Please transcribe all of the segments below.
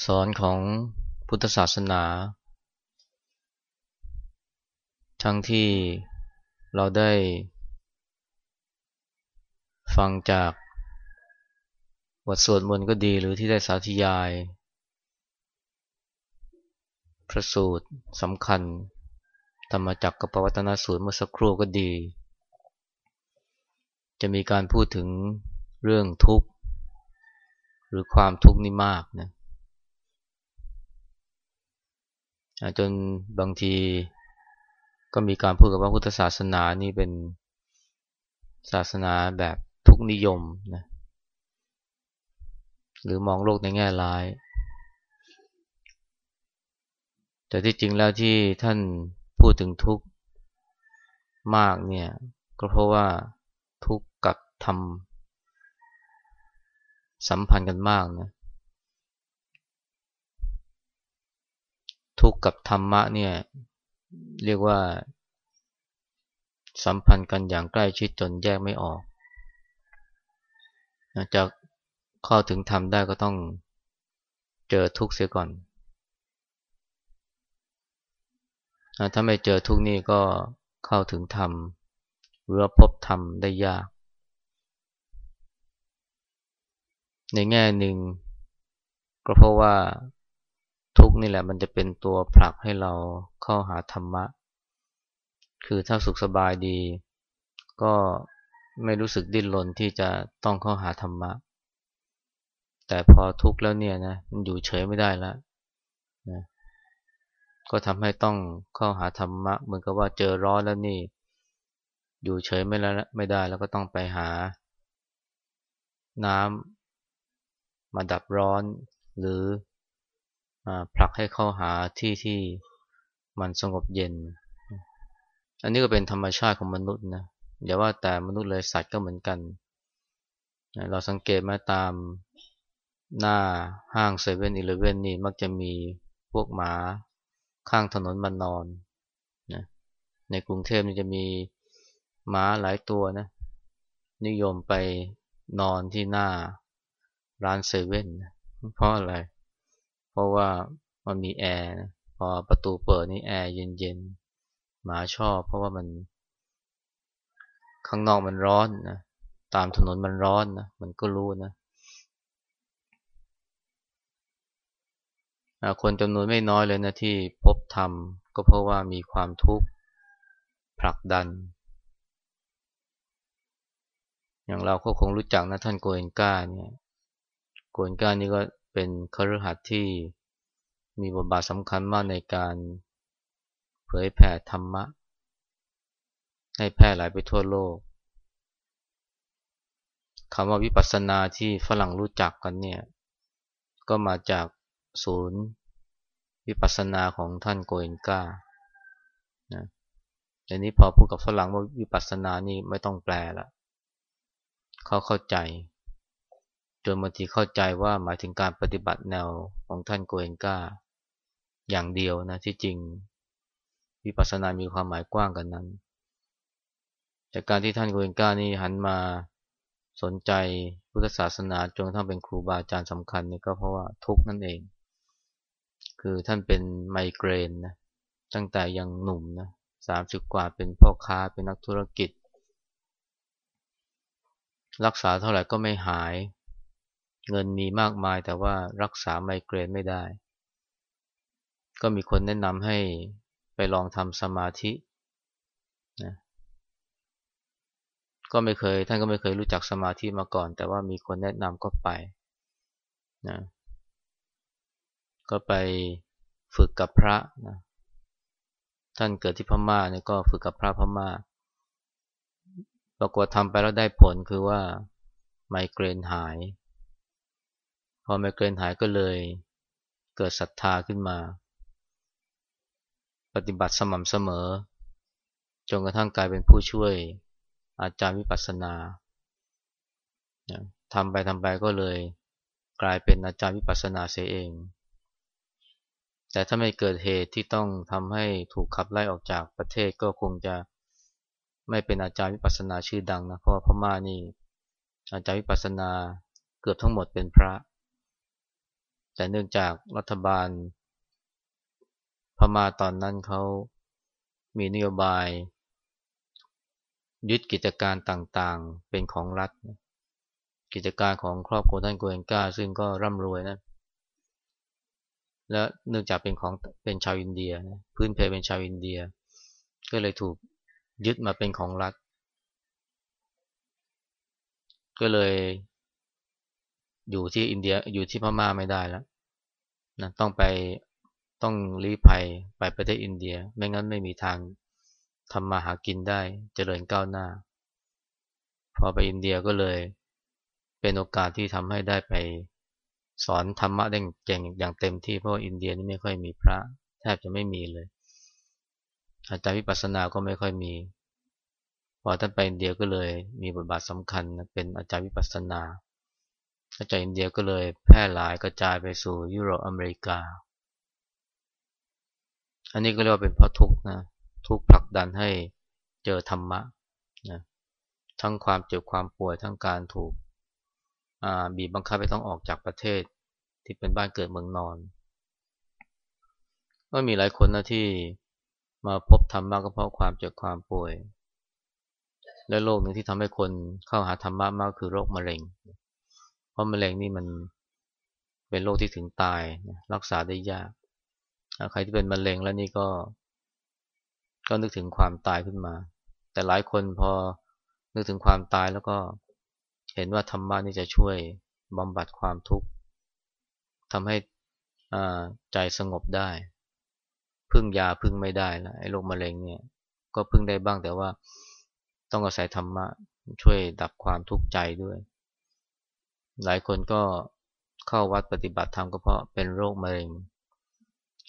ำสอนของพุทธศาสนา ทั้งที่เราได้ฟังจากบทสวดมนต์ก็ดีหรือที่ได้สาธยาย พระสูตรสำคัญ ธรรมจักรกับปวัตนสูตรเมื่อสักครู่ก็ดี จะมีการพูดถึงเรื่องทุกข์ หรือความทุกข์นี่มากนะ จนบางทีก็มีการพูดกับว่าพุทธศาสนานี่เป็นศาสนาแบบทุกนิยมนะหรือมองโลกในแง่ร้าย แต่ที่จริงแล้วที่ท่านพูดถึงทุกข์มากเนี่ยก็เพราะว่าทุกข์กับธรรมสัมพันธ์กันมากนะ ทุกข์กับธรรมะเนี่ยเรียกว่า สัมพันธ์กันอย่างใกล้ชิดจนแยกไม่ออกจะเข้าถึงธรรมได้ก็ต้องเจอทุกข์เสียก่อน ถ้าไม่เจอทุกข์นี่ก็เข้าถึงธรรมหรือพบธรรมได้ยาก ในแง่หนึ่งก็เพราะว่า ทุกนี่แหละมันจะเป็นตัวผลักให้เราเข้าหาธรรมะ คือถ้าสุขสบายดี ก็ไม่รู้สึกดิ้นรนที่จะต้องเข้าหาธรรมะ แต่พอทุกข์แล้วเนี่ยนะมันอยู่เฉยไม่ได้แล้วนะก็ทำให้ต้องเข้าหาธรรมะเหมือนกับว่าเจอร้อนแล้วนี่ อยู่เฉยไม่แล้วไม่ได้แล้วก็ต้องไปหา น้ำมาดับร้อนหรือ ผลักให้เข้าหาที่ที่มันสงบเย็น อันนี้ก็เป็นธรรมชาติของมนุษย์นะอย่าว่าแต่มนุษย์เลยสัตว์ก็เหมือนกัน เราสังเกตมาตามหน้าห้างเซเว่นอีเลเว่นนี่มักจะมีพวกหมาข้างถนนมานอนนะในกรุงเทพนี่จะมีหมาหลายตัวนะ นิยมไปนอนที่หน้าร้านเซเว่นเพราะอะไรเราะว่ามันมีแอร์พอประตูเปิดนี่แอร์เย็นๆหมาชอบ เพราะว่ามัน ข้างนอกมันร้อนนะตามถนนมันร้อนนะมันก็รู้นะคนจำนวนไม่น้อยเลยนะที่พบธรรมก็เพราะว่ามีความทุกข์ผลักดัน อย่างเราก็คงรู้จักนะท่านโกเอนกาเนี่ยโกเอนกานี่ก็ เป็นคฤหัสถ์ที่มีบทบาทสำคัญมากในการเผยแผ่ธรรมะ ให้แพร่หลายไปทั่วโลกคำว่าวิปัสสนาที่ฝรั่งรู้จักกันเนี่ย ก็มาจากศูนย์วิปัสสนาของท่านโกเอนกานะอันนี้พอพูดกับฝรั่งว่าวิปัสสนานี่ไม่ต้องแปลละเขาเข้าใจ จนบางทีเข้าใจว่าหมายถึงการปฏิบัติแนวของท่านโกเอนกาอย่างเดียวนะที่จริงวิปัสสนามีความหมายกว้างกันนั้น จากการที่ท่านโกเอนกานี่หันมาสนใจพุทธศาสนาจนทั้งเป็นครูบาอาจารย์สำคัญนี่ก็เพราะว่าทุกนั่นเอง คือท่านเป็นไมเกรนนะตั้งแต่ยังหนุ่มนะสามสิบกว่าเป็นพ่อค้าเป็นนักธุรกิจ รักษาเท่าไหร่ก็ไม่หาย เงินมีมากมายแต่ว่ารักษาไมเกรนไม่ได้ ก็มีคนแนะนำให้ไปลองทำสมาธินะก็ไม่เคย ท่านก็ไม่เคยรู้จักสมาธิมาก่อน แต่ว่ามีคนแนะนำก็ไปนะก็ไปฝึกกับพระนะท่านเกิดที่พม่าเนี่ยก็ฝึกกับพระพม่าปรากฏทำไปแล้วได้ผลคือว่าไมเกรนหาย พอไมเกรนหายก็เลยเกิดศรัทธาขึ้นมา ปฏิบัติสม่ำเสมอ จนกระทั่งกลายเป็นผู้ช่วยอาจารย์วิปัสสนาทำไปทำไปก็เลยกลายเป็นอาจารย์วิปัสสนาเสียเอง แต่ถ้าไม่เกิดเหตุที่ต้องทำให้ถูกขับไล่ออกจากประเทศก็คงจะไม่เป็นอาจารย์วิปัสสนาชื่อดังนะ เพราะว่าพม่านี่อาจารย์วิปัสสนาเกือบทั้งหมดเป็นพระ แต่เนื่องจากรัฐบาล พม่าตอนนั้นเขามีนโยบาย ยึดกิจการต่างๆเป็นของรัฐ กิจการของครอบครัวท่านโกเอนกาซึ่งก็ร่ำรวยนะและเนื่องจากเป็นของเป็นชาวอินเดียนะพื้นเพเป็นชาวอินเดีย ก็เลยถูกยึดมาเป็นของรัฐ ก็เลย อยู่ที่อินเดียอยู่ที่พม่าไม่ได้แล้วนะต้องไปต้องลี้ภัยไปประเทศอินเดีย ไม่งั้นไม่มีทางทำมาหากินได้เจริญก้าวหน้า พอไปอินเดียก็เลยเป็นโอกาสที่ทำให้ได้ไปสอนธรรมะได้เก่งอย่างเต็มที่เพราะาอินเดียนี่ไม่ค่อยมีพระ แทบจะไม่มีเลย อาจารย์วิปัสสนาก็ไม่ค่อยมี พอท่านไปอินเดียก็เลยมีบทบาทสำคัญเป็นอาจารย์วิปัสสนา จารย์อินเดียก็เลยแพร่หลายกระจายไปสู่ยุโรปอเมริกา อันนี้ก็เรียกว่าเป็นเพราะทุกข์นะทุกข์ผลักดันให้เจอธรรมะนะทั้งความเจ็บความป่วยทั้งการถูกบีบบังคับให้ต้องออกจากประเทศที่เป็นบ้านเกิดเมืองนอน ก็มีหลายคนนะที่มาพบธรรมะก็เพราะความเจ็บความป่วย และโรคหนึ่งที่ทำให้คนเข้าหาธรรมะมากคือโรคมะเร็งเพราะมะเร็งนี่มันเป็นโรคที่ถึงตายรักษาได้ยาก ใครที่เป็นมะเร็งแล้วนี่ก็ ก็นึกถึงความตายขึ้นมา แต่หลายคนพอนึกถึงความตายแล้วก็เห็นว่าธรรมะนี่จะช่วยบำบัดความทุกข์ทำให้ใจสงบได้ พึ่งยาพึ่งไม่ได้นะไอ้โรคมะเร็งเนี่ย ก็พึ่งได้บ้างแต่ว่าต้องอาศัยธรรมะช่วยดับความทุกข์ใจด้วย หลายคนก็เข้าวัดปฏิบัติธรรมก็เพราะเป็นโรคมะเร็ง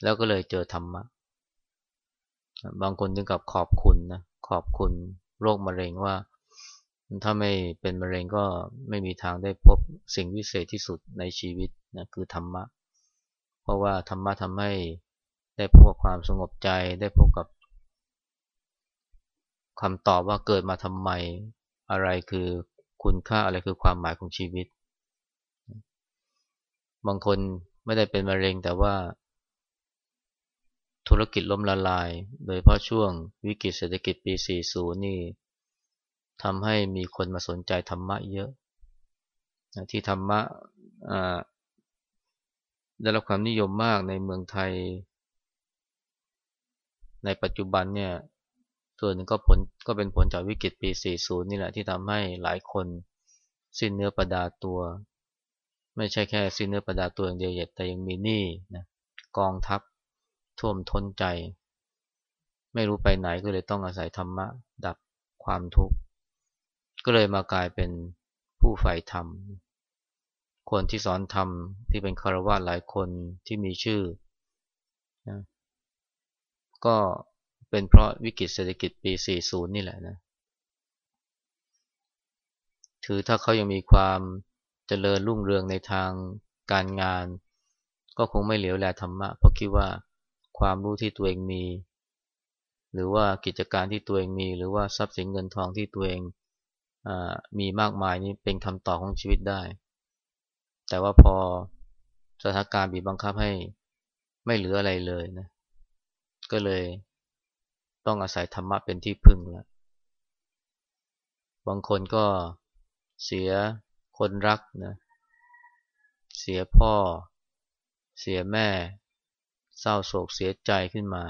แล้วก็เลยเจอธรรมะ บางคนถึงกับขอบคุณนะขอบคุณโรคมะเร็งว่า ถ้าไม่เป็นมะเร็งก็ไม่มีทางได้พบสิ่งวิเศษที่สุดในชีวิตนะคือธรรมะ เพราะว่าธรรมะทำให้ได้พบกับความสงบใจได้พบกับคำตอบว่าเกิดมาทำไมอะไรคือคุณค่าอะไรคือความหมายของชีวิต บางคนไม่ได้เป็นมะเร็งแต่ว่า ธุรกิจล้มละลาย โดยเพราะช่วงวิกฤตเศรษฐกิจปี 40 นี่ทำให้มีคนมาสนใจธรรมะเยอะ ที่ธรรมะได้รับความนิยมมากในเมืองไทย ในปัจจุบันเนี่ยส่วนหนึ่งก็ผลก็เป็นผลจากวิกฤตปี 40 นี่แหละที่ทำให้หลายคนสิ้นเนื้อประดาตัว ไม่ใช่แค่สิ้นเนื้อประดาตัวอย่างเดียวแต่ยังมีหนี้นะกองทัพท่วมท้นใจ ไม่รู้ไปไหนก็เลยต้องอาศัยธรรมะ ดับความทุกข์ ก็เลยมากลายเป็นผู้ใฝ่ธรรม คนที่สอนธรรมที่เป็นคารวะหลายคนที่มีชื่อนะก็เป็นเพราะวิกฤตเศรษฐกิจปี 40 นี่แหละนะ ถือถ้าเขายังมีความ จริญรุ่งเรืองในทางการงาน ก็คงไม่เหลียวแลธรรมะ เพราะคิดว่าความรู้ที่ตัวเองมี หรือว่ากิจการที่ตัวเองมี หรือว่าทรัพย์สินเงินทองที่ตัวเองมีมากมายนี้เป็นคำตอบของชีวิตได้ แต่ว่าพอสถานการณ์บีบบังคับให้ไม่เหลืออะไรเลยนะ ก็เลยต้องอาศัยธรรมะเป็นที่พึ่งแล้ว บางคนก็เสีย คนรักนะ เสียพ่อ เสียแม่ เศร้าโศกเสียใจขึ้นมา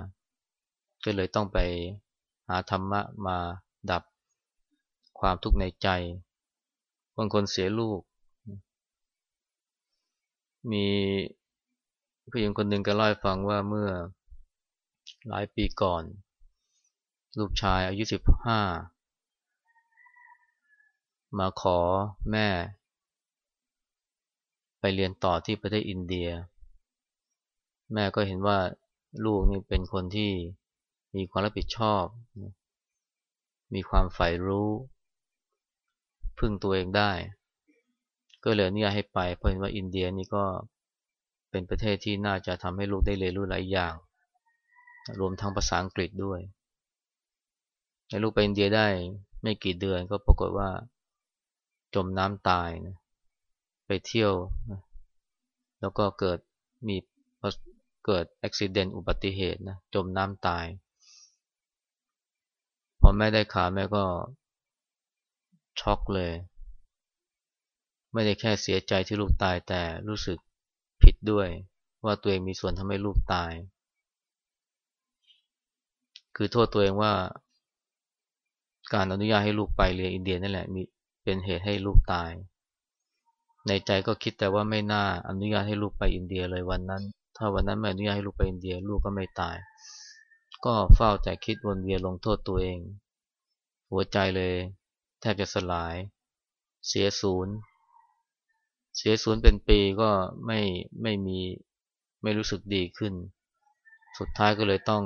ก็เลยต้องไปหาธรรมะมาดับความทุกข์ในใจ บางคนเสียลูก มีผู้หญิงคนหนึ่งก็เล่าให้ฟังว่าเมื่อหลายปีก่อน ลูกชายอายุสิบห้ามาขอแม่ ไปเรียนต่อที่ประเทศอินเดีย แม่ก็เห็นว่าลูกนี่เป็นคนที่มีความรับผิดชอบ มีความใฝ่รู้ พึ่งตัวเองได้ ก็เลยเนี่ยให้ไป เพราะเห็นว่าอินเดียนี่ก็เป็นประเทศที่น่าจะทำให้ลูกได้เรียนรู้หลายอย่าง รวมทั้งภาษาอังกฤษด้วยในลูกไปอินเดียได้ไม่กี่เดือนก็ปรากฏว่าจมน้ำตายนะ ไปเที่ยว แล้วก็เกิดมีเกิดอุบิเหตุอุบัติเหตุนะจมน้ำตาย พอแม่ได้ข่าวแม่ก็ช็อกเลย ไม่ได้แค่เสียใจที่ลูกตายแต่รู้สึกผิดด้วย ว่าตัวเองมีส่วนทำให้ลูกตาย คือโทษตัวเองว่าการอนุญาตให้ลูกไปเรียนอินเดียนั่นแหละมีเป็นเหตุให้ลูกตาย ในใจก็คิดแต่ว่าไม่น่าอนุญาตให้ลูกไปอินเดียเลยวันนั้น ถ้าวันนั้นไม่อนุญาตให้ลูกไปอินเดียลูกก็ไม่ตาย ก็เฝ้าแต่คิดวนเวียนลงโทษตัวเอง หัวใจเลย แทบจะสลาย เสียศูนย์ เสียศูนย์เป็นปีก็ไม่ไม่มีไม่รู้สึกดีขึ้น สุดท้ายก็เลยต้อง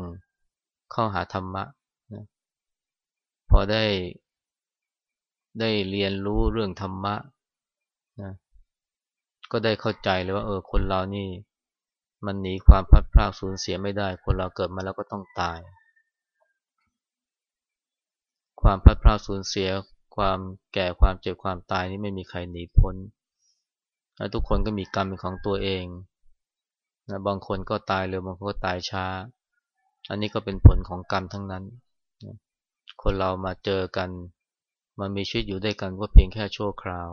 เข้าหาธรรมะนะพอได้ได้เรียนรู้เรื่องธรรมะนะ ก็ได้เข้าใจเลยว่าเออคนเรานี่ มันหนีความพัดพลาดสูญเสียไม่ได้ คนเราเกิดมาแล้วก็ต้องตาย ความพัดพลาดสูญเสีย ความแก่ความเจ็บความตายนี่ไม่มีใครหนีพ้นและทุกคนก็มีกรรมเป็นของตัวเองนะบางคนก็ตายเร็วบางคนก็ตายช้า อันนี้ก็เป็นผลของกรรมทั้งนั้น คนเรามาเจอกัน มันมีชีวิตอยู่ด้วยกันก็เพียงแค่ชั่วคราว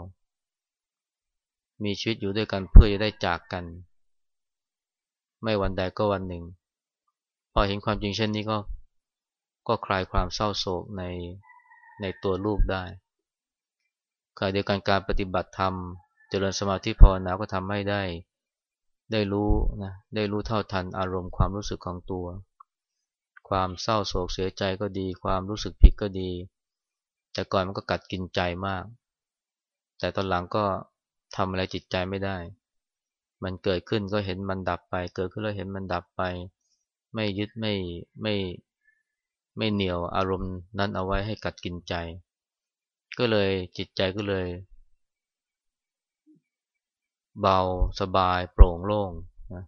มีชีวิตอยู่ด้วยกันเพื่อจะได้จากกัน ไม่วันใดก็วันหนึ่ง พอเห็นความจริงเช่นนี้ก็ ก็คลายความเศร้าโศกในในตัวลูกได้ขณะเดียวกันการปฏิบัติธรรม เจริญสมาธิภาวนาก็ทำให้ได้ ได้รู้นะได้รู้เท่าทันอารมณ์ความรู้สึกของตัว ความเศร้าโศกเสียใจก็ดี ความรู้สึกผิดก็ดี แต่ก่อนมันก็กัดกินใจมาก แต่ตอนหลังก็ ทำอะไรจิตใจไม่ได้ มันเกิดขึ้นก็เห็นมันดับไป เกิดขึ้นแล้วเห็นมันดับไป ไม่ยึดไม่ไม่ไม่เหนียวอารมณ์นั้นเอาไว้ให้กัดกินใจ ก็เลยจิตใจก็เลย เบาสบายโปร่งโล่งนะ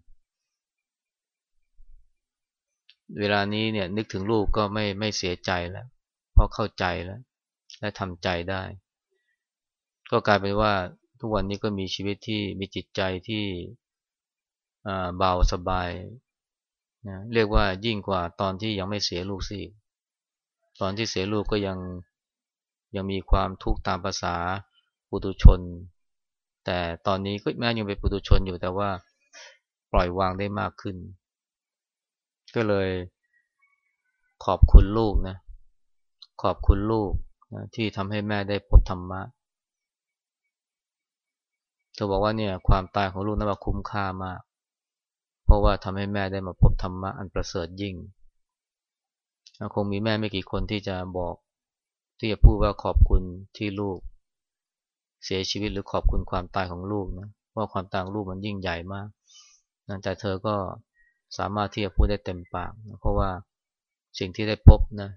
เวลานี้เนี่ยนึกถึงลูกก็ไม่ไม่เสียใจแล้วเพราะเข้าใจแล้ว และทำใจได้ ก็กลายเป็นว่า ทุกวันนี้ก็มีชีวิตที่มีจิตใจที่เบาสบายนะเรียกว่ายิ่งกว่าตอนที่ยังไม่เสียลูกสิตอนที่เสียลูกก็ยังยังมีความทุกข์ตามภาษาปุตุชน แต่ตอนนี้ก็แม้ยังเป็นปุถุชนอยู่แต่ว่าปล่อยวางได้มากขึ้น ก็เลยขอบคุณลูกนะขอบคุณลูกนะที่ทำให้แม่ได้พบธรรมะ เธอบอกว่าเนี่ยความตายของลูกนั้นว่าคุ้มค่ามาก เพราะว่าทำให้แม่ได้มาพบธรรมะอันประเสริฐยิ่ง คงมีแม่ไม่กี่คนที่จะบอกที่จะพูดว่าขอบคุณที่ลูก เสียชีวิตหรือขอบคุณความตายของลูกนะว่าความตายของลูกมันยิ่งใหญ่มากนะแต่เธอก็สามารถที่จะพูดได้เต็มปากนะเพราะว่าสิ่งที่ได้พบนะ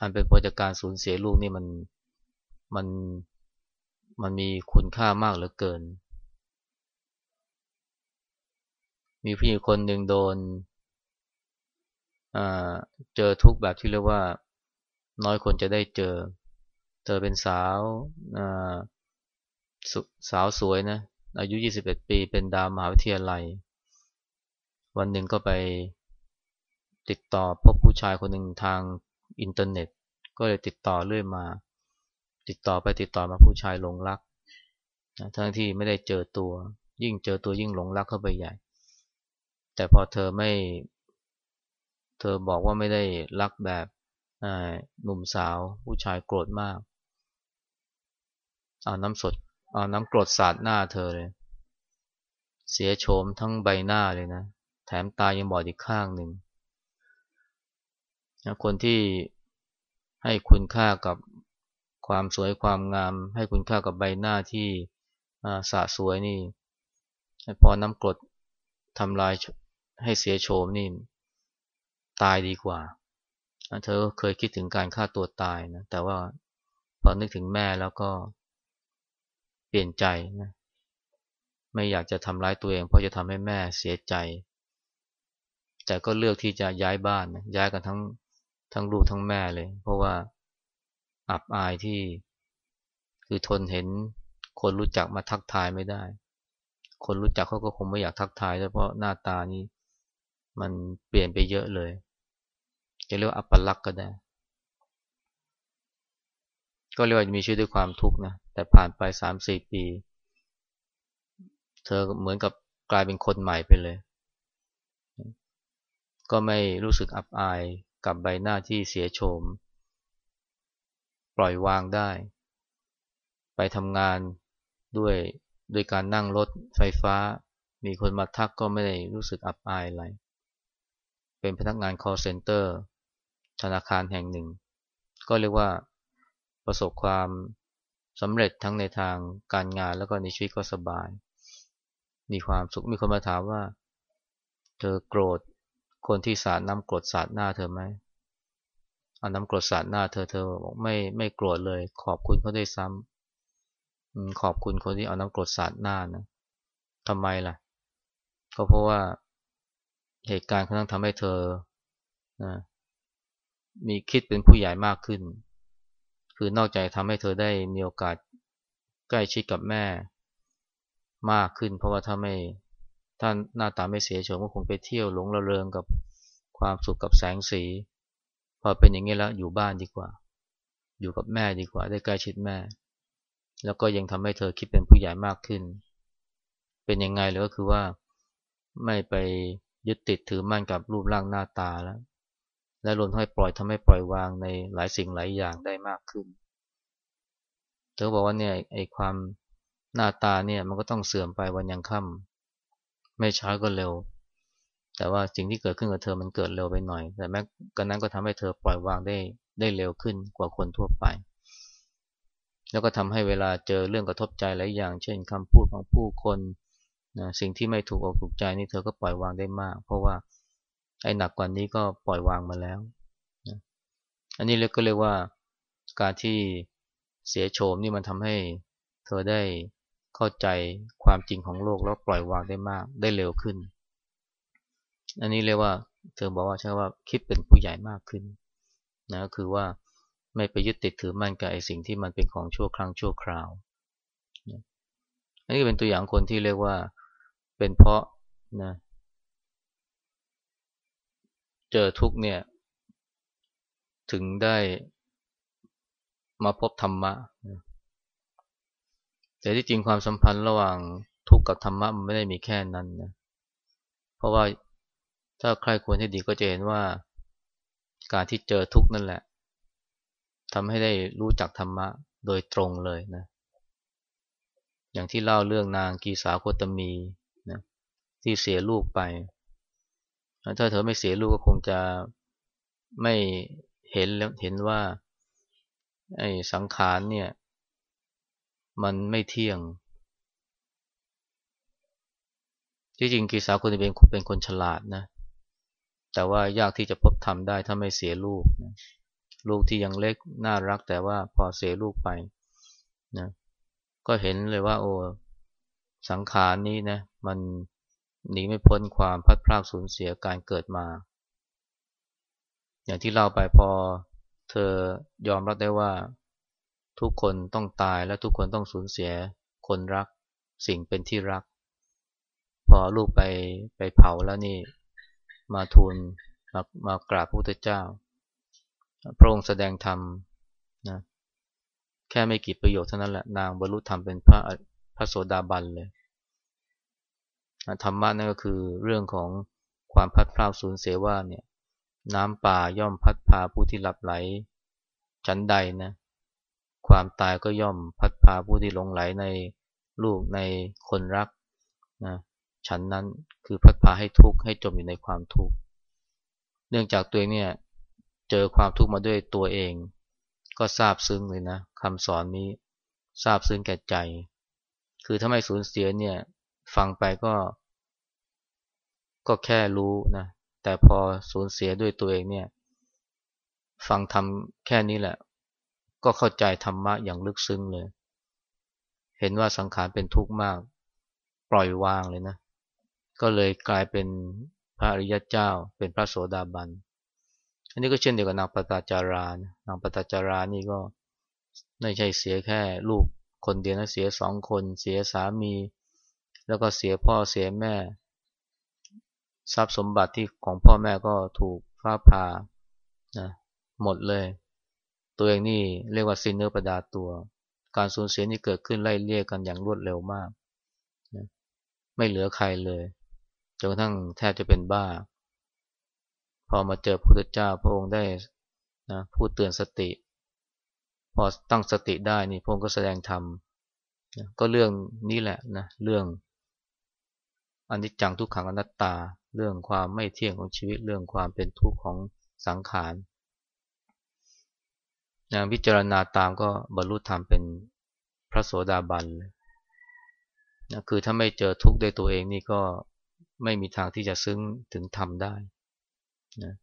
อันเป็นผลจากการสูญเสียลูกนี่มันมัน มันมีคุณค่ามากเหลือเกิน มีผู้หญิงคนหนึ่งโดนเจอทุกแบบที่เรียกว่า น้อยคนจะได้เจอ เธอเป็นสาวสาวสวยนะ อายุ 21 ปี เป็นดาวมหาวิทยาลัย วันหนึ่งก็ไปติดต่อพบผู้ชายคนหนึ่งทางอินเทอร์เน็ต ก็เลยติดต่อเรื่อยมา ติดต่อไปติดต่อมาผู้ชายหลงรักทั้งที่ไม่ได้เจอตัว ยิ่งเจอตัวยิ่งหลงรักเข้าไปใหญ่ แต่พอเธอไม่ เธอบอกว่าไม่ได้รักแบบหนุ่มสาวผู้ชายโกรธมาก เอาน้ำสด เอาน้ำกรดสาดหน้าเธอเลย เสียโฉมทั้งใบหน้าเลยนะ แถมตายังบอดอีกข้างหนึ่งคนที่ให้คุณค่ากับ ความสวยความงาม ให้คุณค่ากับใบหน้าที่สะสวยนี่ พอน้ำกรดทำลายให้เสียโฉมนี่ ตายดีกว่า เธอเคยคิดถึงการฆ่าตัวตายนะ แต่ว่าพอนึกถึงแม่แล้วก็เปลี่ยนใจนะไม่อยากจะทำร้ายตัวเอง เพราะจะทำให้แม่เสียใจ แต่ก็เลือกที่จะย้ายบ้านนะย้ายกันทั้งทั้งลูกทั้งแม่เลย เพราะว่า อับอายที่ คือทนเห็นคนรู้จักมาทักทายไม่ได้ คนรู้จักเขาก็คงไม่อยากทักทายด้วยเพราะหน้าตานี้มันเปลี่ยนไปเยอะเลย จะเรียกว่าอัปลักษณ์ก็ได้ ก็เรียกว่ามีชีวิตด้วยความทุกข์นะ แต่ผ่านไปสามสี่ปี เธอเหมือนกับกลายเป็นคนใหม่ไปเลย ก็ไม่รู้สึกอับอายกับใบหน้าที่เสียโฉม ล่อยวางได้ ไปทำงานด้วยด้วยการนั่งรถไฟฟ้า มีคนมาทักก็ไม่ได้รู้สึกอับอายอะไร เป็นพนักงาน call center ธนาคารแห่งหนึ่ง ก็เรียกว่าประสบความสำเร็จทั้งในทางการงานแล้วก็ในชีวิตก็สบาย มีความสุข มีคนมาถามว่า เธอโกรธคนที่สาดน้ำกรดสาดหน้าเธอไหม เอาน้ำกรดสาดหน้าเธอเธอบอกไม่ไม่โกรธเลย ขอบคุณเขาได้ซ้ำขอบคุณคนที่เอาน้ำกรดสาดหน้านะทำไมล่ะ ก็เพราะว่าเหตุการณ์ครั้งทำให้เธอนะมีคิดเป็นผู้ใหญ่มากขึ้น คือนอกจากทำให้เธอได้มีโอกาสใกล้ชิดกับแม่มากขึ้น เพราะว่าถ้าไม่ถ้าหน้าตาไม่เสียโฉมก็คงไปเที่ยวหลงระเริงกับความสุขกับแสงสี พอเป็นอย่างนี้แล้วอยู่บ้านดีกว่า อยู่กับแม่ดีกว่า ได้ใกล้ชิดแม่ แล้วก็ยังทำให้เธอคิดเป็นผู้ใหญ่มากขึ้น เป็นยังไงเลยก็คือว่าไม่ไปยึดติดถือมั่นกับรูปร่างหน้าตาแล้ว และรวมให้ปล่อยทำให้ปล่อยวางในหลายสิ่งหลายอย่างได้มากขึ้น เธอบอกว่าเนี่ยไอ้ความหน้าตาเนี่ยมันก็ต้องเสื่อมไปวันยังค่ำไม่ช้าก็เร็ว แต่ว่าสิ่งที่เกิดขึ้นกับเธอมันเกิดเร็วไปหน่อย แต่แม้กันนั้นก็ทำให้เธอปล่อยวางได้ได้เร็วขึ้นกว่าคนทั่วไป แล้วก็ทำให้เวลาเจอเรื่องกระทบใจหลายอย่าง เช่นคำพูดของผู้คนนะสิ่งที่ไม่ถูกอกถูกใจนี่เธอก็ปล่อยวางได้มาก เพราะว่าไอ้หนักกว่านี้ก็ปล่อยวางมาแล้วนะอันนี้เรียกก็เรียกว่าการที่เสียโฉมนี่มันทำให้เธอได้เข้าใจความจริงของโลกแล้วปล่อยวางได้มากได้เร็วขึ้น อันนี้เรียกว่า เธอบอกว่าใช่ว่าคิดเป็นผู้ใหญ่มากขึ้นนะคือว่าไม่ไปยึดติดถือมั่นกับไอ้สิ่งที่มันเป็นของชั่วครั้งชั่วคราวอันนี้เป็นตัวอย่างคนที่เรียกว่าเป็นเพราะนะเจอทุกเนี่ย ถึงได้มาพบธรรมะ แต่ที่จริงความสัมพันธ์ระหว่างทุกข์กับธรรมะมันไม่ได้มีแค่นั้นนะ เพราะว่า ถ้าใครควรให้ดีก็จะเห็นว่า การที่เจอทุกข์นั่นแหละทำให้ได้รู้จักธรรมะโดยตรงเลยนะ อย่างที่เล่าเรื่องนางกีสาโคตมีนะที่เสียลูกไป ถ้าเธอไม่เสียลูกก็คงจะไม่เห็นแล้วเห็นว่าไอ้สังขารเนี่ย มันไม่เที่ยง ที่จริงกีสาคนเป็นเป็นคนฉลาดนะ แต่ว่ายากที่จะพบทำได้ถ้าไม่เสียลูกนะลูกที่ยังเล็กน่ารักแต่ว่าพอเสียลูกไปนะก็เห็นเลยว่า โอ้สังขารนี้นะมันหนีไม่พ้นความพัดพลาดสูญเสียการเกิดมา อย่างที่เล่าไปพอเธอยอมรับได้ว่า ทุกคนต้องตายและทุกคนต้องสูญเสีย คนรักสิ่งเป็นที่รัก พอลูกไปไปเผาแล้วนี่ มาทูลมามากราบพระพุทธเจ้า พระองค์แสดงธรรมนะแค่ไม่กี่ประโยชน์เท่านั้นแหละนางบรรลุธรรมเป็นพระพระโสดาบันเลยธรรมะนั่นก็คือเรื่องของความพัดพลาดสูญเสียว่าเนี่ย น้ำป่าย่อมพัดพาผู้ที่หลับไหลชั้นใดนะความตายก็ย่อมพัดพาผู้ที่หลงไหลในลูกในคนรักนะ ฉันนั้นคือพัดพาให้ทุกข์ให้จมอยู่ในความทุกข์ เนื่องจากตัวเองเนี่ยเจอความทุกข์มาด้วยตัวเอง ก็ทราบซึ้งเลยนะคำสอนนี้ทราบซึ้งแก่ใจ คือถ้าไม่สูญเสียเนี่ยฟังไปก็ ก็แค่รู้นะแต่พอสูญเสียด้วยตัวเองเนี่ย ฟังทำแค่นี้แหละ ก็เข้าใจธรรมะอย่างลึกซึ้งเลย เห็นว่าสังขารเป็นทุกข์มาก ปล่อยวางเลยนะ ก็เลยกลายเป็นพระอริยเจ้า เป็นพระโสดาบัน อันนี้ก็เช่นเดียวกับนางปตาจารานะนางปตาจารานี่ก็ไม่ใช่เสียแค่ลูกคนเดียวนะเสียสองคนเสียสามี แล้วก็เสียพ่อเสียแม่ ทรัพย์สมบัติที่ของพ่อแม่ก็ถูกฟ้าผ่านะหมดเลย ตัวเองนี่เรียกว่าสิ้นเนื้อประดาตัว การสูญเสียนี่เกิดขึ้นไล่เลี่ยกันอย่างรวดเร็วมากนะไม่เหลือใครเลย จนกระทั่งแทบจะเป็นบ้า พอมาเจอพระพุทธเจ้าพระองค์ได้นะพูดเตือนสติ พอตั้งสติได้นี่พระองค์ก็แสดงธรรมนะก็เรื่องนี้แหละนะเรื่องอนิจจังทุกขังอนัตตา เรื่องความไม่เที่ยงของชีวิตเรื่องความเป็นทุกข์ของสังขารนะพิจารณาตามก็บรรลุธรรมเป็นพระโสดาบันนะคือถ้าไม่เจอทุกข์ด้วยตัวเองนี่ก็ ไม่มีทางที่จะซึ้งถึงธรรมได้นะ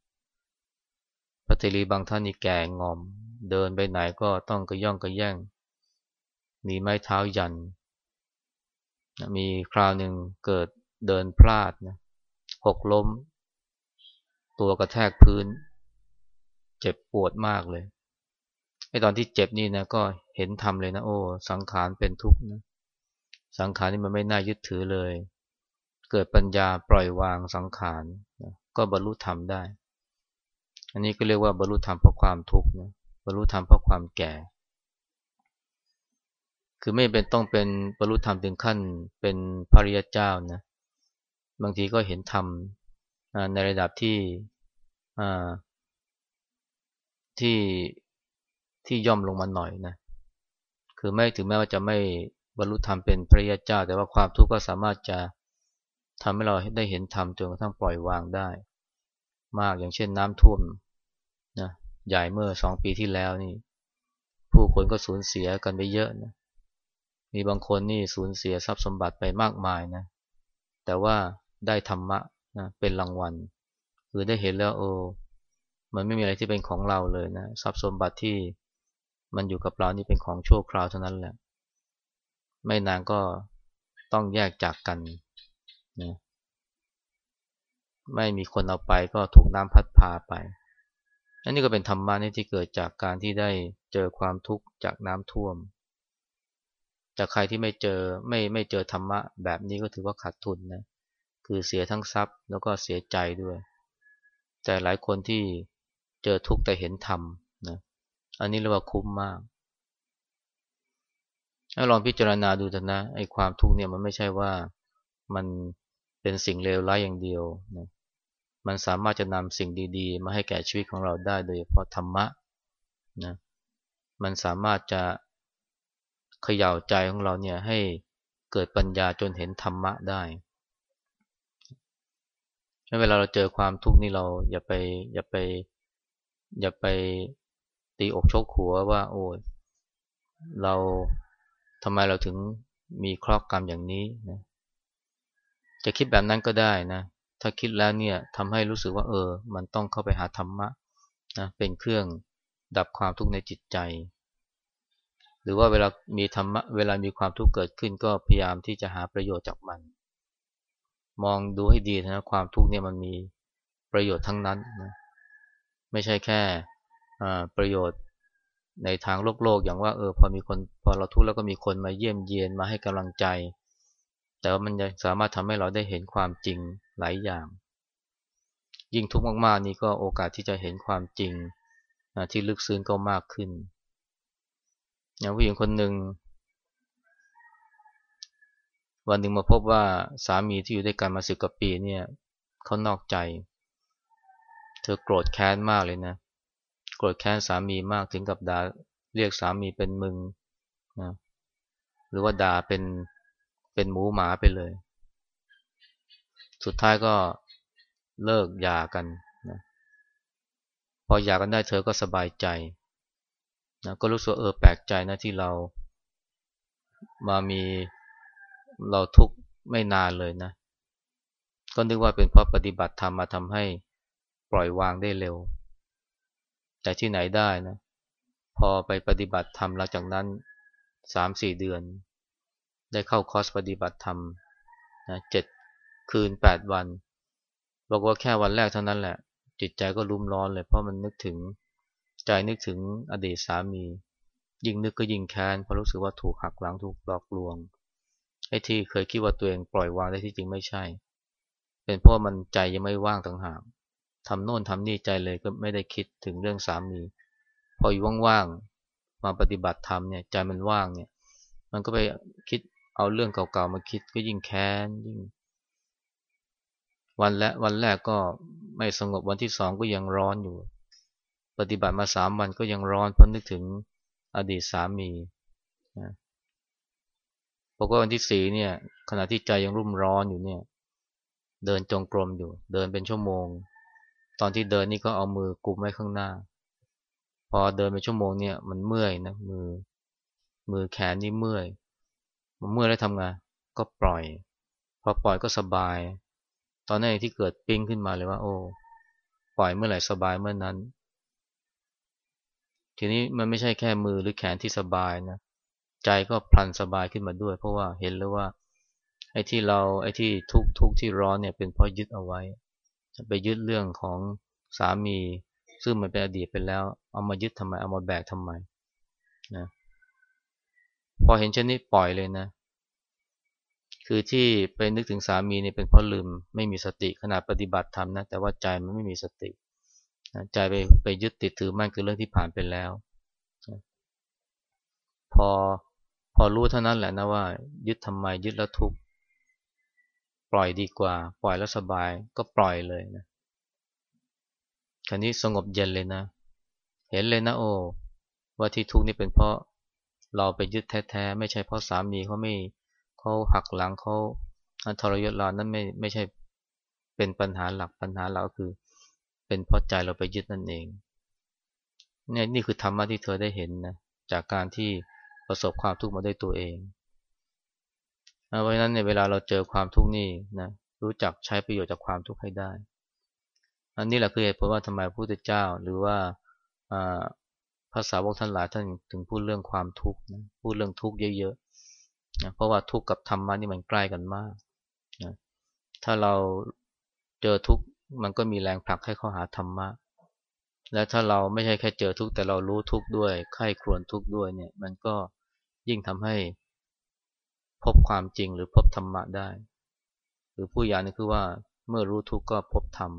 พระเทรีบางท่านนี่แก่งอม เดินไปไหนก็ต้องกระย่องกระแย่ง มีไม้เท้ายันนะมีคราวหนึ่งเกิดเดินพลาดนะหกล้ม ตัวกระแทกพื้น เจ็บปวดมากเลยไอ้ตอนที่เจ็บนี่นะก็เห็นทำเลยนะโอ้ สังขารเป็นทุกข์นะสังขารนี่มันไม่น่ายึดถือเลย เกิดปัญญาปล่อยวางสังขารนะก็บรรลุธรรมได้ อันนี้ก็เรียกว่าบรรลุธรรมเพราะความทุกข์นะบรรลุธรรมเพราะความแก่ คือไม่เป็นต้องเป็นบรรลุธรรมถึงขั้นเป็นพระริยเจ้านะบางทีก็เห็นธรรมในระดับที่ที่ที่ย่อมลงมาหน่อยนะ คือไม่ถึงแม้ว่าจะไม่บรรลุธรรมเป็นพระยาเจ้า แต่ว่าความทุกข์ก็สามารถจะ ทำให้เราได้เห็นธรรมจนกระทั่งปล่อยวางได้ มากอย่างเช่นน้ำท่วมนะใหญ่เมื่อสองปีที่แล้วนี่ ผู้คนก็สูญเสียกันไปเยอะนะมีบางคนนี่สูญเสียทรัพย์สมบัติไปมากมายนะ แต่ว่าได้ธรรมะนะเป็นรางวัล คือได้เห็นแล้วโอ้มันไม่มีอะไรที่เป็นของเราเลยนะทรัพย์สมบัติที่มันอยู่กับเรานี่เป็นของชั่วคราวเท่านั้นแหละ ไม่นานก็ต้องแยกจากกัน นะไม่มีคนเอาไปก็ถูกน้ำพัดพาไปอันนี้ก็เป็นธรรมะนี่ที่เกิดจากการที่ได้เจอความทุกข์จากน้ำท่วม จากใครที่ไม่เจอไม่ไม่เจอธรรมะแบบนี้ก็ถือว่าขาดทุนนะคือเสียทั้งทรัพย์แล้วก็เสียใจด้วย แต่หลายคนที่เจอทุกข์แต่เห็นธรรมนะอันนี้เรียกว่าคุ้มมากถ้าลองพิจารณาดูเถอะนะไอ้ความทุกข์เนี่ยมันไม่ใช่ว่ามัน เป็นสิ่งเลวร้ายอย่างเดียวนะมันสามารถจะนำสิ่งดีๆ มาให้แก่ชีวิตของเราได้โดยเฉพาะธรรมะนะมันสามารถจะเขย่าใจของเราเนี่ยให้เกิดปัญญาจนเห็นธรรมะได้เวลาเราเจอความทุกข์นี่เราอย่าไปอย่าไป อย่าไปตีอกชกหัวว่า โอ้เราทำไมเราถึงมีครอบกรรมอย่างนี้นะ จะคิดแบบนั้นก็ได้นะถ้าคิดแล้วเนี่ยทำให้รู้สึกว่าเออ มันต้องเข้าไปหาธรรมะนะเป็นเครื่องดับความทุกข์ในจิตใจ หรือว่าเวลามีธรรมะเวลามีความทุกข์เกิดขึ้นก็พยายามที่จะหาประโยชน์จากมัน มองดูให้ดีนะความทุกข์เนี่ยมันมีประโยชน์ทั้งนั้นนะไม่ใช่แค่ประโยชน์ในทางโลกโลกอย่างว่าเออพอมีคนพอเราทุกข์แล้วก็มีคนมาเยี่ยมเยียนมาให้กำลังใจ แต่ว่ามันจะสามารถทำให้เราได้เห็นความจริงหลายอย่าง ยิ่งทุกข์มากๆ นี่ก็โอกาสที่จะเห็นความจริงที่ลึกซึ้งก็มากขึ้นอย่างผู้หญิงคนหนึ่ง วันหนึ่งมาพบว่าสามีที่อยู่ด้วยกันมาสิบกว่าปีเนี่ยเขานอกใจ เธอโกรธแค้นมากเลยนะ โกรธแค้นสามีมากถึงกับด่าเรียกสามีเป็นมึงนะหรือว่าด่าเป็น เป็นหมูหมาไปเลย สุดท้ายก็เลิกหย่ากันนะพอหย่ากันได้เธอก็สบายใจนะก็รู้สึกเออแปลกใจนะที่เรามามีเราทุกข์ไม่นานเลยนะ ก็นึกว่าเป็นเพราะปฏิบัติธรรมมาทำให้ปล่อยวางได้เร็ว แต่ที่ไหนได้นะ พอไปปฏิบัติธรรมหลังจากนั้นสามสี่เดือน ได้เข้าคอร์สปฏิบัติธรรมนะเจ็ดคืนแปดวันบอกว่าแค่วันแรกเท่านั้นแหละ จิตใจก็รุ่มร้อนเลยเพราะมันนึกถึงใจนึกถึงอดีตสามี ยิ่งนึกก็ยิ่งแค้นเพราะรู้สึกว่าถูกหักหลังถูกหลอกลวงไอ้ที่เคยคิดว่าตัวเองปล่อยวางได้ที่จริงไม่ใช่ เป็นเพราะมันใจยังไม่ว่างต่างหากทำโน่นทำนี่ใจเลยก็ไม่ได้คิดถึงเรื่องสามี พออยู่ว่างๆมาปฏิบัติธรรมเนี่ยใจมันว่างเนี่ย มันก็ไปคิด เอาเรื่องเก่าๆมาคิดก็ยิ่งแค้นยิ่ง วันและวันแรกก็ไม่สงบวันที่สองก็ยังร้อนอยู่ ปฏิบัติมาสามวันก็ยังร้อนเพราะนึกถึงอดีตสามีนะพอวันที่สี่เนี่ย ขณะที่ใจยังรุ่มร้อนอยู่เนี่ย เดินจงกรมอยู่ เดินเป็นชั่วโมง ตอนที่เดินนี่ก็เอามือกุมไว้ข้างหน้า พอเดินเป็นชั่วโมงเนี่ย มันเมื่อยนะมือ มือแขนนี่เมื่อย มันเมื่อยแล้วทำไงก็ปล่อย พอปล่อยก็สบาย ตอนนั้นที่เกิดปิ้งขึ้นมาเลยว่า โอ้ปล่อยเมื่อไหร่สบายเมื่อนั้น ทีนี้มันไม่ใช่แค่มือหรือแขนที่สบายนะใจก็พลันสบายขึ้นมาด้วย เพราะว่าเห็นแล้วว่าไอ้ที่เราไอ้ที่ทุกทุกที่ร้อนเนี่ยเป็นเพราะยึดเอาไว้ ไปยึดเรื่องของสามี ซึ่งมันเป็นอดีตไปแล้ว เอามายึดทำไมเอามาแบกทำไมนะ พอเห็นเช่นนี้ปล่อยเลยนะ คือที่ไปนึกถึงสามีเนี่ยเป็นเพราะลืมไม่มีสติขณะปฏิบัติธรรมนะแต่ว่าใจมันไม่มีสติใจไปไปยึดติดถือมั่นคือเรื่องที่ผ่านไปแล้ว พอพอรู้เท่านั้นแหละนะว่า ยึดทำไมยึดแล้วทุกข์ปล่อยดีกว่า ปล่อยแล้วสบายก็ปล่อยเลยนะคราวนี้สงบเย็นเลยนะ เห็นเลยนะโอ้ว่าที่ทุกข์นี่เป็นเพราะ เราไปยึดแท้ๆไม่ใช่เพราะสามีเขาไม่เขาหักหลังเขาทรยศเรานั่นไม่ไม่ใช่เป็นปัญหาหลักปัญหาเราก็คือ เป็นเพราะใจเราไปยึดนั่นเองเนี่ยนี่คือธรรมะที่เธอได้เห็นนะจากการที่ประสบความทุกข์มาด้วยตัวเองเพราะฉะนั้นในเวลาเราเจอความทุกข์นี่นะรู้จักใช้ประโยชน์จากความทุกข์ให้ได้ อันนี้แหละคือเหตุผลว่าทำไมพระพุทธเจ้าหรือว่า ภาษาวกท่านหลายท่านถึงพูดเรื่องความทุกข์นะพูดเรื่องทุกข์เยอะๆนะเพราะว่าทุกข์กับธรรมะนี่มันใกล้กันมากนะถ้าเราเจอทุกข์มันก็มีแรงผลักให้เข้าหาธรรมะ และถ้าเราไม่ใช่แค่เจอทุกข์แต่เรารู้ทุกข์ด้วยไข้ครวนทุกข์ด้วยเนี่ย มันก็ยิ่งทำให้พบความจริงหรือพบธรรมะได้ หรือผู้ยานี่คือว่าเมื่อรู้ทุกข์ก็พบธรรม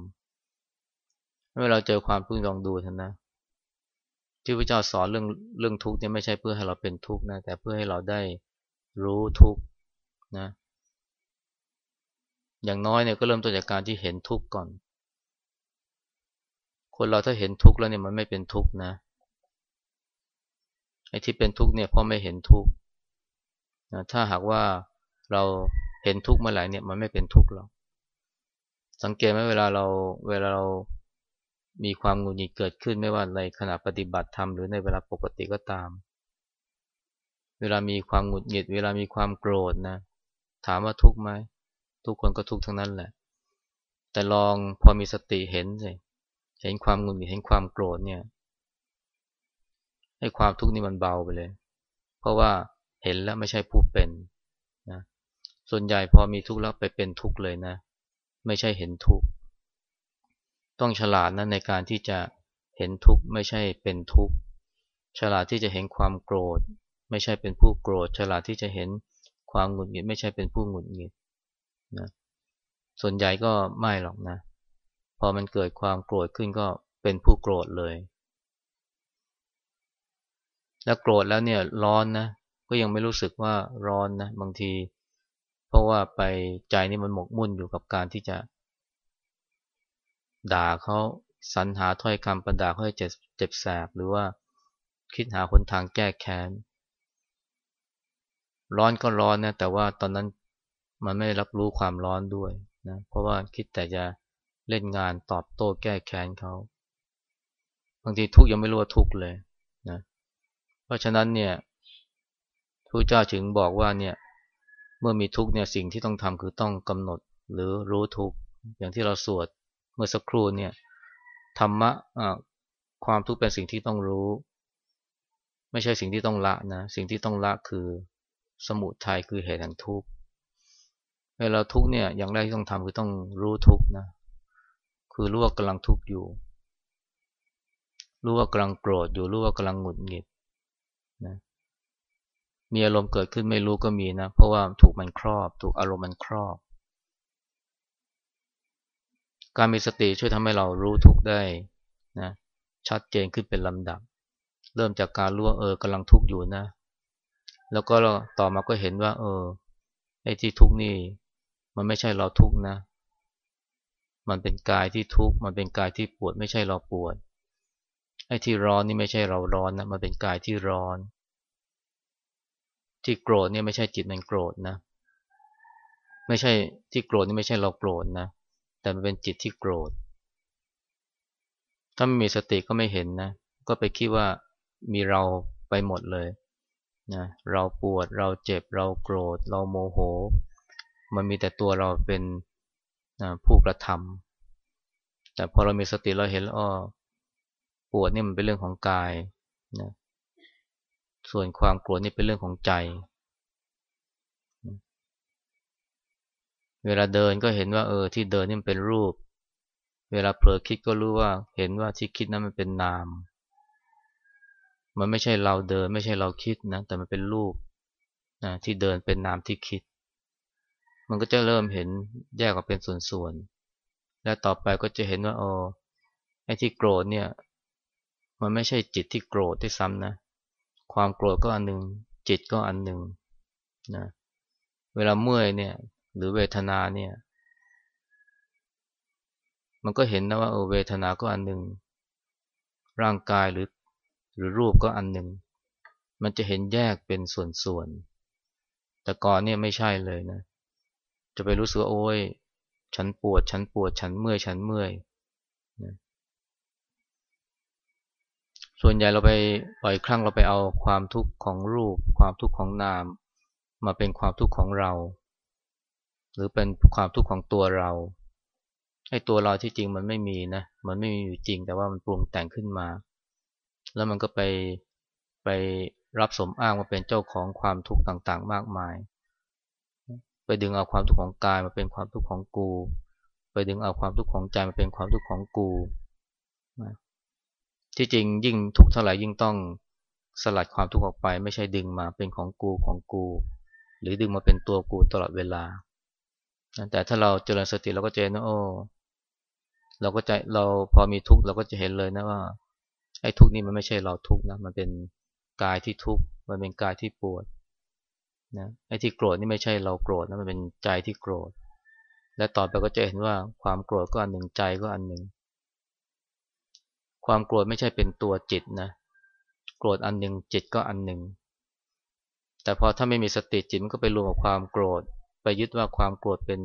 เมื่อเราเจอความทุกข์ลองดูท่านนะ ที่พระเจ้าสอนเรื่องเรื่องทุกข์เนี่ยไม่ใช่เพื่อให้เราเป็นทุกข์นะแต่เพื่อให้เราได้รู้ทุกข์นะ อย่างน้อยเนี่ยก็เริ่มต้นจากการที่เห็นทุกข์ก่อน คนเราถ้าเห็นทุกข์แล้วเนี่ยมันไม่เป็นทุกข์นะไอ้ที่เป็นทุกข์เนี่ยเพราะไม่เห็นทุกข์นะถ้าหากว่าเราเห็นทุกข์เมื่อไหร่เนี่ยมันไม่เป็นทุกข์หรอกสังเกตไหมเวลาเราเวลาเรา มีความหงุดหงิดเกิดขึ้นไม่ว่าในขณะปฏิบัติธรรมหรือในเวลาปกติก็ตาม เวลามีความหงุดหงิด เวลามีความโกรธนะ ถามว่าทุกข์ไหมทุกคนก็ทุกข์ทั้งนั้นแหละ แต่ลองพอมีสติเห็นสิเห็นความหงุดหงิดเห็นความโกรธเนี่ย ให้ความทุกข์นี่มันเบาไปเลย เพราะว่าเห็นแล้วไม่ใช่ผู้เป็นนะส่วนใหญ่พอมีทุกข์แล้วไปเป็นทุกข์เลยนะ ไม่ใช่เห็นทุกข์ ต้องฉลาดนะในการที่จะเห็นทุกข์ไม่ใช่เป็นทุกข์ ฉลาดที่จะเห็นความโกรธ ไม่ใช่เป็นผู้โกรธ ฉลาดที่จะเห็นความหงุดหงิดไม่ใช่เป็นผู้หงุดหงิดนะส่วนใหญ่ก็ไม่หรอกนะ พอมันเกิดความโกรธขึ้นก็เป็นผู้โกรธเลย แล้วโกรธแล้วเนี่ยร้อนนะ ก็ยังไม่รู้สึกว่าร้อนนะ บางที เพราะว่าไปใจนี่มันหมกมุ่นอยู่กับการที่จะ ด่าเขาสรรหาถ้อยคำประด่าเขาให้เจ็บเจ็บแสบหรือว่าคิดหาคนทางแก้แค้น ร้อนก็ร้อนนะแต่ว่าตอนนั้นมันไม่รับรู้ความร้อนด้วยนะเพราะว่าคิดแต่จะเล่นงานตอบโต้แก้แค้นเขาบางทีทุกยังไม่รู้ว่าทุกเลยนะเพราะฉะนั้นเนี่ยพระเจ้าถึงบอกว่าเนี่ยเมื่อมีทุกเนี่ยสิ่งที่ต้องทำคือต้องกำหนดหรือรู้ทุกอย่างที่เราสวด มื่อสักครู่เนี่ยธรรมะความทุกข์เป็นสิ่งที่ต้องรู้ ไม่ใช่สิ่งที่ต้องละนะสิ่งที่ต้องละคือสมุทัยคือเหตุแห่งทุกข์เวลาทุกข์เนี่ยอย่างแรกที่ต้องทำคือต้องรู้ทุกข์นะคือรู้ว่ากำลังทุกข์อยู่ รู้ว่ากำลังโกรธอยู่รู้ว่ากำลังหงุดหงิดนะมีอารมณ์เกิดขึ้นไม่รู้ก็มีนะ เพราะว่าถูกมันครอบ ถูกอารมณ์มันครอบ การมีสติช่วยทำให้เรารู้ทุกได้นะชัดเจนขึ้นเป็นลำดับ เริ่มจากการรู้ว่าเออกำลังทุกข์อยู่นะ แล้วก็ต่อมาก็เห็นว่า เออไอ้ที่ทุกข์นี่ มันไม่ใช่เราทุกข์นะ มันเป็นกายที่ทุกข์มันเป็นกายที่ปวดไม่ใช่เราปวดไอ้ที่ร้อนนี่ไม่ใช่เราร้อนนะมันเป็นกายที่ร้อน ที่โกรธเนี่ยไม่ใช่จิตมันโกรธนะ ไม่ใช่ที่โกรธนี่ไม่ใช่เราโกรธนะ แต่มันเป็นจิตที่โกรธ ถ้าไม่มีสติก็ไม่เห็นนะ ก็ไปคิดว่ามีเราไปหมดเลยนะเราปวดเราเจ็บเราโกรธ เราโมโห มันมีแต่ตัวเราเป็นนะผู้กระทำแต่พอเรามีสติเราเห็นแล้วอ๋อปวดนี่มันเป็นเรื่องของกายนะส่วนความโกรธนี่เป็นเรื่องของใจ เวลาเดินก็เห็นว่าเออที่เดินนี่มันเป็นรูป เวลาเผลอคิดก็รู้ว่าเห็นว่าที่คิดนั้นมันเป็นนาม มันไม่ใช่เราเดินไม่ใช่เราคิดนะแต่มันเป็นรูปนะที่เดินเป็นนามที่คิด มันก็จะเริ่มเห็นแยกออกเป็นส่วนๆ และต่อไปก็จะเห็นว่าอ๋อไอ้ที่โกรธเนี่ย มันไม่ใช่จิตที่โกรธที่ซ้ำนะ ความโกรธก็อันหนึ่งจิตก็อันหนึ่งนะ เวลาเมื่อยเนี่ย หรือเวทนาเนี่ย มันก็เห็นนะว่าเออเวทนาก็อันหนึ่ง ร่างกายหรือหรือรูปก็อันหนึ่ง มันจะเห็นแยกเป็นส่วนๆ แต่ก่อนเนี่ยไม่ใช่เลยนะ จะไปรู้สึกโอ้ย ฉันปวด ฉันปวด ฉันเมื่อย ฉันเมื่อยนะส่วนใหญ่เราไปปล่อยครั้งเราไปเอาความทุกข์ของรูป ความทุกข์ของนาม มาเป็นความทุกข์ของเรา หรือเป็นความทุกข์ของตัวเราไอ้ตัวเราที่จริงมันไม่มีนะมันไม่มีอยู่จริงแต่ว่ามันปรุงแต่งขึ้นมา แล้วมันก็ไปไปรับสมอ้างมาเป็นเจ้าของความทุกข์ต่างๆ มากมาย ไปดึงเอาความทุกข์ของกายมาเป็นความทุกข์ของกู ไปดึงเอาความทุกข์ของใจมาเป็นความทุกข์ของกูที่จริงยิ่งทุกข์เท่าไหร่ยิ่งต้องสลัดความทุกข์ออกไป ไม่ใช่ดึงมาเป็นของกูของกู หรือดึงมาเป็นตัวกูตลอดเวลา แต่ถ้าเราเจริญสติเราก็เจนว่าโอ้เราก็จะเราพอมีทุกข์เราก็จะเห็นเลยนะว่าไอ้ทุกข์นี้มันไม่ใช่เราทุกข์นะมันเป็นกายที่ทุกข์มันเป็นกายที่ปวดนะไอ้ที่โกรธนี่ไม่ใช่เราโกรธนะมันเป็นใจที่โกรธ และต่อไปก็จะเห็นว่าความโกรธก็อันหนึ่งใจก็อันหนึ่ง ความโกรธไม่ใช่เป็นตัวจิตนะโกรธอันหนึ่งจิตก็อันหนึ่งแต่พอถ้าไม่มีสติจิตมันก็ไปรวมกับความโกรธ ยึดว่าความโกรธเป็น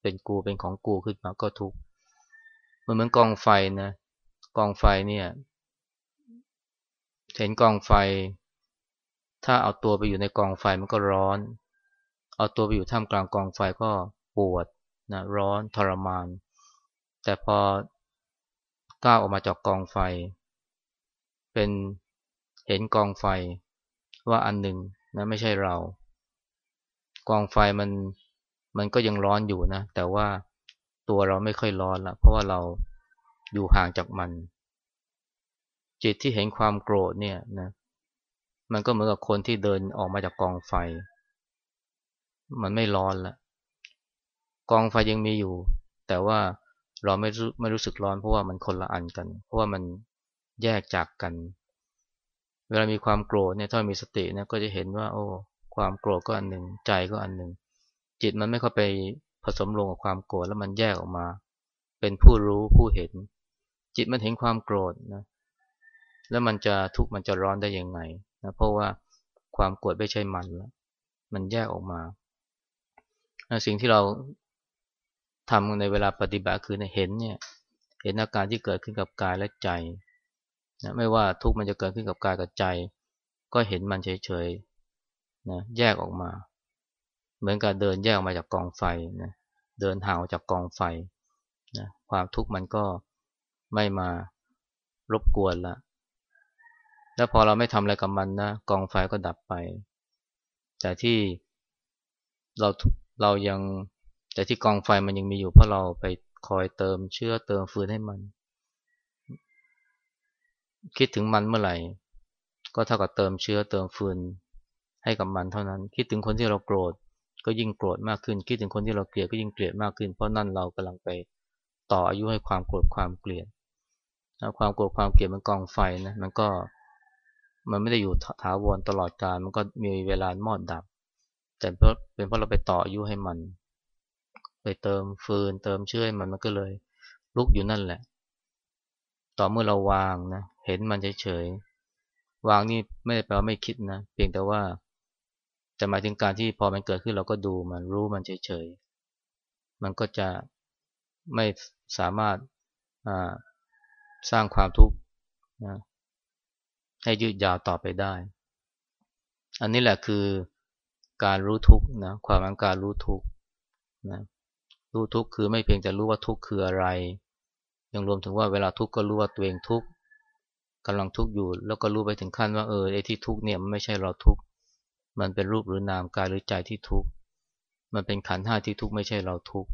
เป็นกูเป็นของกูขึ้นมาก็ทุกข์มันเหมือนกองไฟนะกองไฟเนี่ยเห็นกองไฟ ถ้าเอาตัวไปอยู่ในกองไฟมันก็ร้อน เอาตัวไปอยู่ท่ามกลางกองไฟก็ปวดนะร้อนทรมาน แต่พอก้าวออกมาจากกองไฟ เป็นเห็นกองไฟว่าอันหนึ่งนะไม่ใช่เรา กองไฟมันมันก็ยังร้อนอยู่นะ แต่ว่าตัวเราไม่ค่อยร้อนละเพราะว่าเราอยู่ห่างจากมัน จิตที่เห็นความโกรธเนี่ยนะมันก็เหมือนกับคนที่เดินออกมาจากกองไฟ มันไม่ร้อนละกองไฟยังมีอยู่ แต่ว่าเราไม่รู้ไม่รู้สึกร้อนเพราะว่ามันคนละอันกัน เพราะว่ามันแยกจากกัน เวลามีความโกรธเนี่ยถ้ามีสตินะก็จะเห็นว่า โอ้ ความโกรธก็อันหนึ่งใจก็อันหนึ่ง จิตมันไม่เข้าไปผสมลงกับความโกรธแล้วมันแยกออกมา เป็นผู้รู้ผู้เห็น จิตมันเห็นความโกรธนะแล้วมันจะทุกข์มันจะร้อนได้ยังไงนะเพราะว่าความโกรธไม่ใช่มันแล้วมันแยกออกมา สิ่งที่เราทำในเวลาปฏิบัติคือเห็นเนี่ยเห็นอาการที่เกิดขึ้นกับกายและใจนะไม่ว่าทุกข์มันจะเกิดขึ้นกับกายกับใจ ก็เห็นมันเฉย นะแยกออกมา เหมือนกับเดินแยกออกมาจากกองไฟนะเดินห่างออกจากกองไฟนะความทุกข์มันก็ไม่มารบกวนละแล้วพอเราไม่ทำอะไรกับมันนะกองไฟก็ดับไป แต่ที่เราเรายังแต่ที่กองไฟมันยังมีอยู่เพราะเราไปคอยเติมเชื้อเติมฟืนให้มัน คิดถึงมันเมื่อไหร่ ก็เท่ากับเติมเชื้อเติมฟืน ให้กับมันเท่านั้น คิดถึงคนที่เราโกรธก็ยิ่งโกรธมากขึ้น คิดถึงคนที่เราเกลียดก็ยิ่งเกลียดมากขึ้น เพราะนั่นเรากำลังไปต่ออายุให้ความโกรธความเกลียดความโกรธความเกลียดมันกองไฟนะมันก็มันไม่ได้อยู่ถาวรตลอดกาลมันก็มีเวลามอดดับ แต่เพราะเป็นเพราะเราไปต่ออายุให้มัน ไปเติมฟืน เติมเชื้อมันมันก็เลยลุกอยู่นั่นแหละ ต่อเมื่อเราวางนะเห็นมันเฉยๆวางนี่ไม่ได้แปลว่าไม่คิดนะเพียงแต่ว่า จะหมายถึงการที่พอมันเกิดขึ้นเราก็ดูมันรู้มันเฉยๆ มันก็จะไม่สามารถสร้างความทุกข์นะให้ยืดยาวต่อไปได้ อันนี้แหละคือการรู้ทุกข์นะความอังการรู้ทุกข์นะรู้ทุกข์คือไม่เพียงแต่รู้ว่าทุกข์คืออะไร ยังรวมถึงว่าเวลาทุกข์ก็รู้ว่าตัวเองทุกข์กำลังทุกข์อยู่ แล้วก็รู้ไปถึงขั้นว่าเออไอ้ที่ทุกข์เนี่ยมันไม่ใช่เราทุกข์ มันเป็นรูปหรือนามกายหรือใจที่ทุกข์มันเป็นขันธ์ห้าที่ทุกข์ไม่ใช่เราทุกข์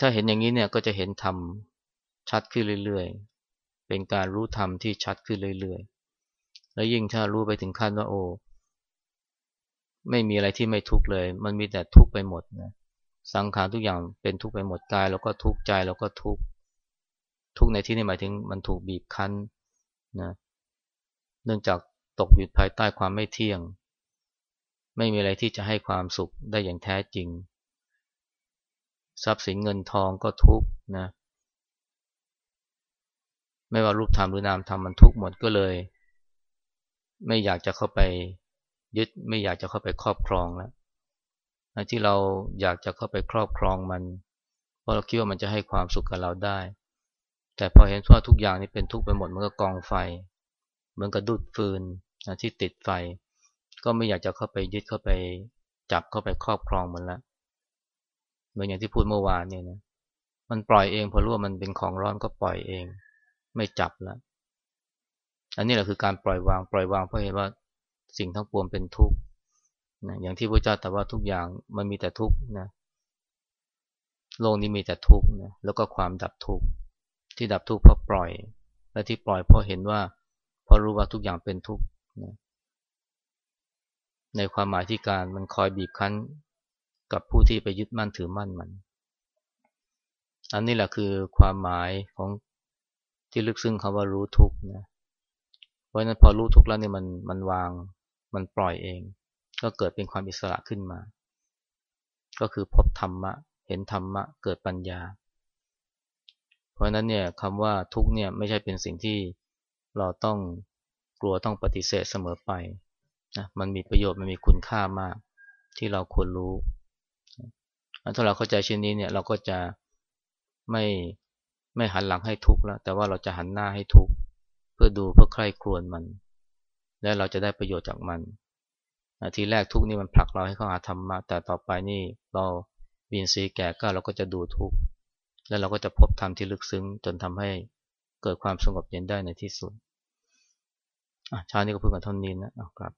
ถ้าเห็นอย่างนี้เนี่ยก็จะเห็นธรรมชัดขึ้นเรื่อยๆ เป็นการรู้ธรรมที่ชัดขึ้นเรื่อยๆ แล้วยิ่งถ้ารู้ไปถึงขั้นว่าโอ้ไม่มีอะไรที่ไม่ทุกข์เลย มันมีแต่ทุกข์ไปหมดนะสังขารทุกอย่างเป็นทุกข์ไปหมดกายแล้วก็ทุกข์ใจแล้วก็ทุกข์ทุกข์ในที่นี้หมายถึงมันถูกบีบคั้นนะเนื่องจาก ตกอยู่ภายใต้ความไม่เที่ยง ไม่มีอะไรที่จะให้ความสุขได้อย่างแท้จริง ทรัพย์สินเงินทองก็ทุกนะ ไม่ว่ารูปธรรมหรือนามธรรมมันทุกหมดก็เลย ไม่อยากจะเข้าไปยึดไม่อยากจะเข้าไปครอบครองแล้วที่เราอยากจะเข้าไปครอบครองมัน เพราะเราคิดว่ามันจะให้ความสุขกับเราได้ แต่พอเห็นว่าทุกอย่างนี้เป็นทุกข์ไปหมดมันก็กองไฟ เหมือนกับดุดฟืนที่ติดไฟ ก็ไม่อยากจะเข้าไปยึดเข้าไปจับเข้าไปครอบครองมันละเหมือนอย่างที่พูดเมื่อวานเนี่ยนะมันปล่อยเองพอรู้ว่ามันเป็นของร้อนก็ปล่อยเอง ไม่จับแล้วอันนี้แหละคือการปล่อยวางปล่อยวางเพราะเห็นว่าสิ่งทั้งปวงเป็นทุกข์นะอย่างที่พระเจ้าแต่ว่าทุกอย่างมันมีแต่ทุกข์นะโลกนี้มีแต่ทุกข์นะแล้วก็ความดับทุกข์ที่ดับทุกข์เพราะปล่อย และที่ปล่อยเพราะเห็นว่า ราะรู้ว่าทุกอย่างเป็นทุกข์ในความหมายที่การมันคอยบีบคั้นกับผู้ที่ไปยึดมั่นถือมั่นมัน อันนี้แหละคือความหมายของที่ลึกซึ้งคำว่ารู้ทุกนะ เพราะนั้นพอรู้ทุกแล้วเนี่ยมันมันวางมันปล่อยเอง ก็เกิดเป็นความอิสระขึ้นมา ก็คือพบธรรมะ เห็นธรรมะ เกิดปัญญา เพราะฉะนั้นเนี่ยคำว่าทุกเนี่ยไม่ใช่เป็นสิ่งที่ เราต้องกลัวต้องปฏิเสธเสมอไปนะมันมีประโยชน์มันมีคุณค่ามาก ที่เราควรรู้ถ้าเราเข้าใจเช่นนี้เนี่ยเราก็จะไม่ไม่หันหลังให้ทุกข์แล้ว แต่ว่าเราจะหันหน้าให้ทุกข์เพื่อดูเพื่อใคร่ครวญมัน และเราจะได้ประโยชน์จากมันทีแรกทุกข์นี่มันผลักเราให้เข้าหาธรรมะแต่ต่อไปนี่เราวินซีแก่ก็เราก็จะดูทุกข์แล้วเราก็จะพบธรรมที่ลึกซึ้งจนทำให้เกิดความสงบเย็นได้ในที่สุด ชานี้ก็พูดกันเท่านี้นะกลับ